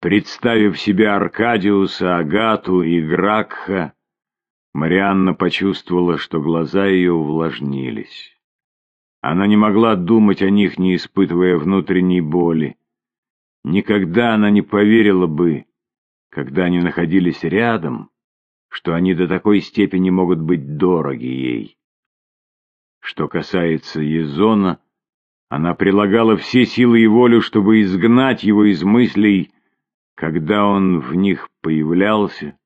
Представив себе Аркадиуса, Агату и Гракха, Марианна почувствовала, что глаза ее увлажнились. Она не могла думать о них, не испытывая внутренней боли. Никогда она не поверила бы, когда они находились рядом, что они до такой степени могут быть дороги ей. Что касается Езона, она прилагала все силы и волю, чтобы изгнать его из мыслей, когда он в них появлялся,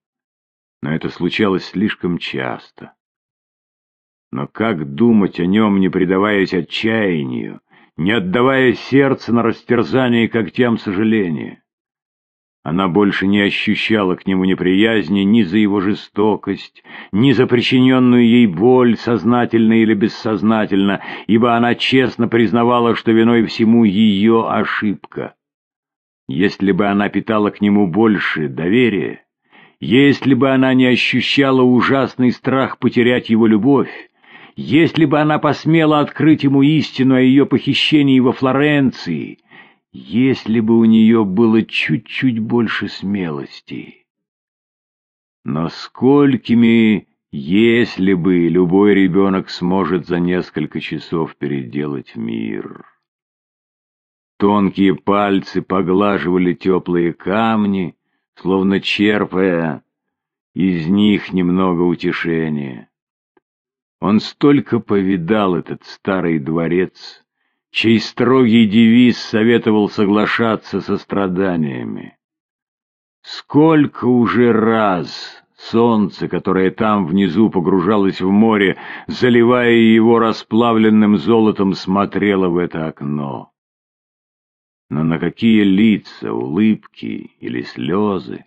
но это случалось слишком часто. Но как думать о нем, не предаваясь отчаянию, не отдавая сердце на растерзание когтям сожаления? Она больше не ощущала к нему неприязни ни за его жестокость, ни за причиненную ей боль, сознательно или бессознательно, ибо она честно признавала, что виной всему ее ошибка. Если бы она питала к нему больше доверия, если бы она не ощущала ужасный страх потерять его любовь, если бы она посмела открыть ему истину о ее похищении во Флоренции, если бы у нее было чуть-чуть больше смелости. Но сколькими, если бы любой ребенок сможет за несколько часов переделать мир? Тонкие пальцы поглаживали теплые камни, словно черпая из них немного утешения. Он столько повидал этот старый дворец, чей строгий девиз советовал соглашаться со страданиями. Сколько уже раз солнце, которое там внизу погружалось в море, заливая его расплавленным золотом, смотрело в это окно. Но на какие лица, улыбки или слезы?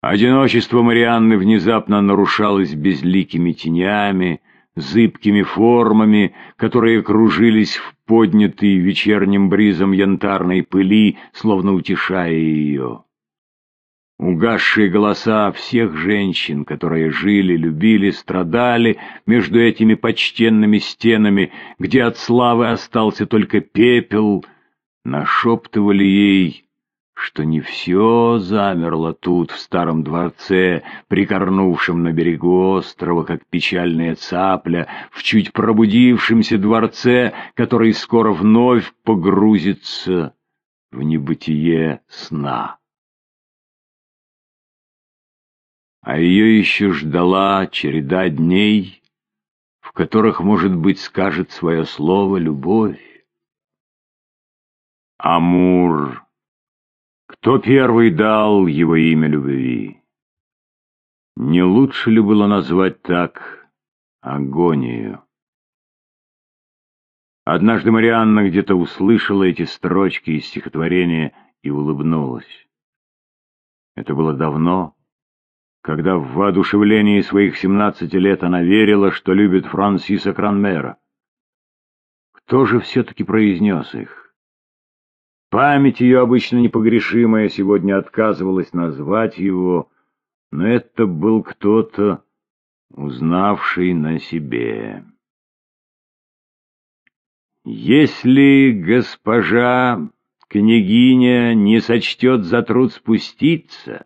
Одиночество Марианны внезапно нарушалось безликими тенями, зыбкими формами, которые кружились в поднятой вечерним бризом янтарной пыли, словно утешая ее. Угасшие голоса всех женщин, которые жили, любили, страдали между этими почтенными стенами, где от славы остался только пепел, нашептывали ей что не все замерло тут, в старом дворце, прикорнувшем на берегу острова, как печальная цапля, в чуть пробудившемся дворце, который скоро вновь погрузится в небытие сна. А ее еще ждала череда дней, в которых, может быть, скажет свое слово любовь. Амур кто первый дал его имя любви? Не лучше ли было назвать так агонию? Однажды Марианна где-то услышала эти строчки из стихотворения и улыбнулась. Это было давно, когда в воодушевлении своих семнадцати лет она верила, что любит Франсиса Кранмера. Кто же все-таки произнес их? Память ее, обычно непогрешимая, сегодня отказывалась назвать его, но это был кто-то, узнавший на себе. Если госпожа княгиня не сочтет за труд спуститься,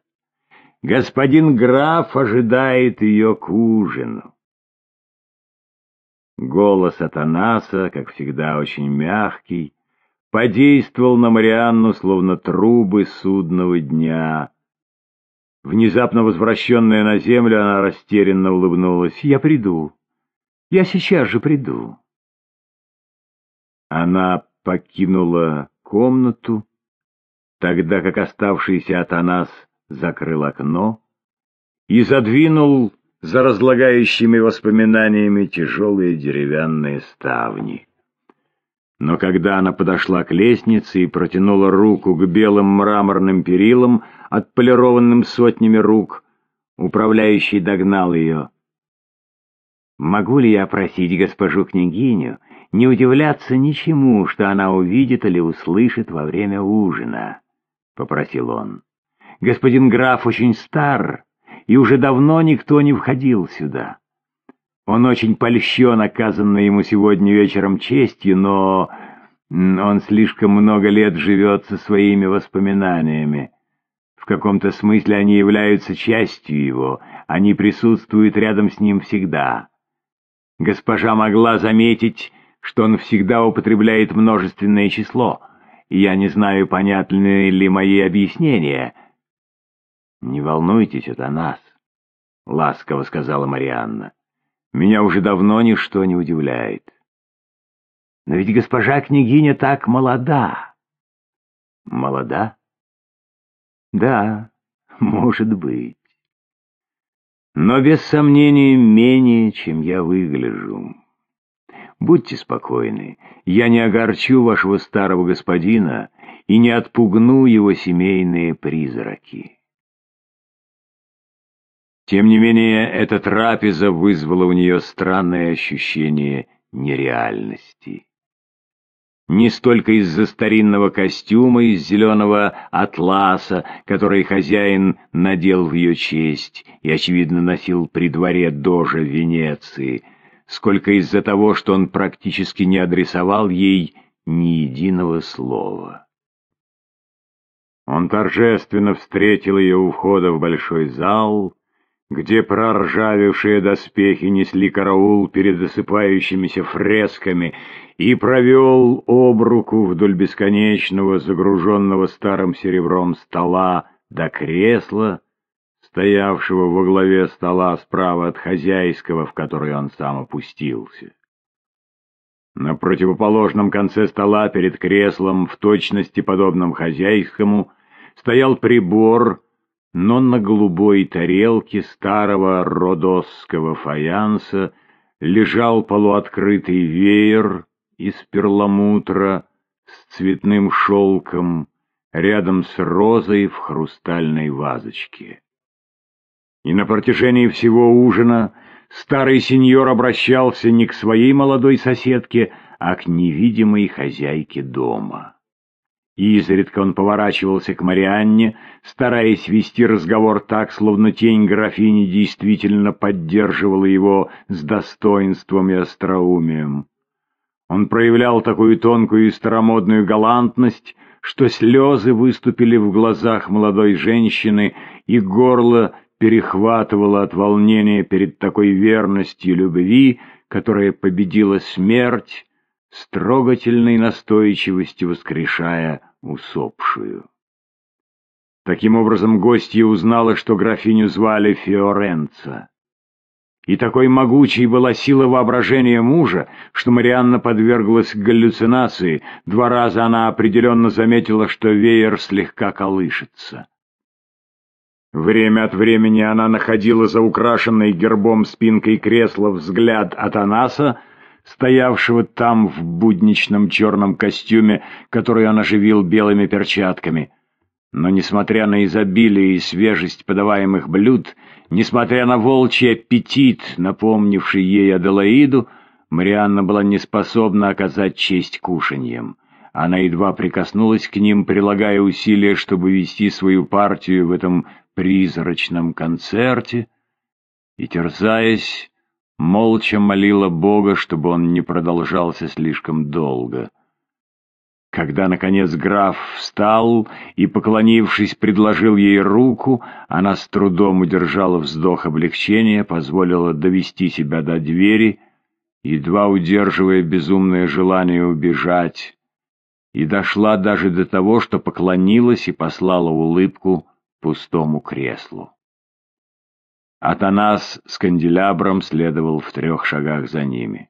господин граф ожидает ее к ужину. Голос Атанаса, как всегда, очень мягкий, подействовал на Марианну, словно трубы судного дня. Внезапно возвращенная на землю, она растерянно улыбнулась. «Я приду. Я сейчас же приду». Она покинула комнату, тогда как оставшийся Атанас закрыл окно и задвинул за разлагающими воспоминаниями тяжелые деревянные ставни. Но когда она подошла к лестнице и протянула руку к белым мраморным перилам, отполированным сотнями рук, управляющий догнал ее. «Могу ли я просить госпожу княгиню не удивляться ничему, что она увидит или услышит во время ужина?» — попросил он. «Господин граф очень стар, и уже давно никто не входил сюда». Он очень польщен оказанной ему сегодня вечером честью, но Он слишком много лет живет со своими воспоминаниями. В каком-то смысле они являются частью его, они присутствуют рядом с ним всегда. Госпожа могла заметить, что он всегда употребляет множественное число, и я не знаю, понятны ли мои объяснения. «Не волнуйтесь, это нас», — ласково сказала Марианна. «Меня уже давно ничто не удивляет». «Но ведь госпожа княгиня так молода». «Молода?» «Да, может быть. Но без сомнения менее, чем я выгляжу». Будьте спокойны, я не огорчу вашего старого господина и не отпугну его семейные призраки. Тем не менее, эта трапеза вызвала у нее странное ощущение нереальности. Не столько из-за старинного костюма из зеленого атласа, который хозяин надел в ее честь и, очевидно, носил при дворе дожа Венеции, сколько из-за того, что он практически не адресовал ей ни единого слова. Он торжественно встретил ее у входа в большой зал, где проржавевшие доспехи несли караул перед засыпающимися фресками, и провел об руку вдоль бесконечного, загруженного старым серебром стола до кресла, стоявшего во главе стола справа от хозяйского, в который он сам опустился. На противоположном конце стола перед креслом, в точности подобном хозяйскому, стоял прибор, но на голубой тарелке старого родосского фаянса лежал полуоткрытый веер из перламутра с цветным шелком рядом с розой в хрустальной вазочке. И на протяжении всего ужина старый сеньор обращался не к своей молодой соседке, а к невидимой хозяйке дома. И изредка он поворачивался к Марианне, стараясь вести разговор так, словно тень графини действительно поддерживала его с достоинством и остроумием. Он проявлял такую тонкую и старомодную галантность, что слезы выступили в глазах молодой женщины, и горло перехватывало от волнения перед такой верностью любви, которая победила смерть, с трогательной настойчивостью воскрешая усопшую. Таким образом, гостья узнала, что графиню звали Фиоренца. И такой могучей была сила воображения мужа, что Марианна подверглась галлюцинации. Два раза она определенно заметила, что веер слегка колышется. Время от времени она находила за украшенной гербом спинкой кресла взгляд Атанаса, стоявшего там в будничном черном костюме, который он оживил белыми перчатками. Но, несмотря на изобилие и свежесть подаваемых блюд, несмотря на волчий аппетит, напомнивший ей Аделаиду, Марианна была не способна оказать честь кушаньем. Она едва прикоснулась к ним, прилагая усилия, чтобы вести свою партию в этом призрачном концерте, и, терзаясь, молча молила Бога, чтобы он не продолжался слишком долго. Когда, наконец, граф встал и, поклонившись, предложил ей руку, она с трудом удержала вздох облегчения, позволила довести себя до двери, едва удерживая безумное желание убежать, и дошла даже до того, что поклонилась и послала улыбку пустому креслу. Атанас с канделябром следовал в трех шагах за ними.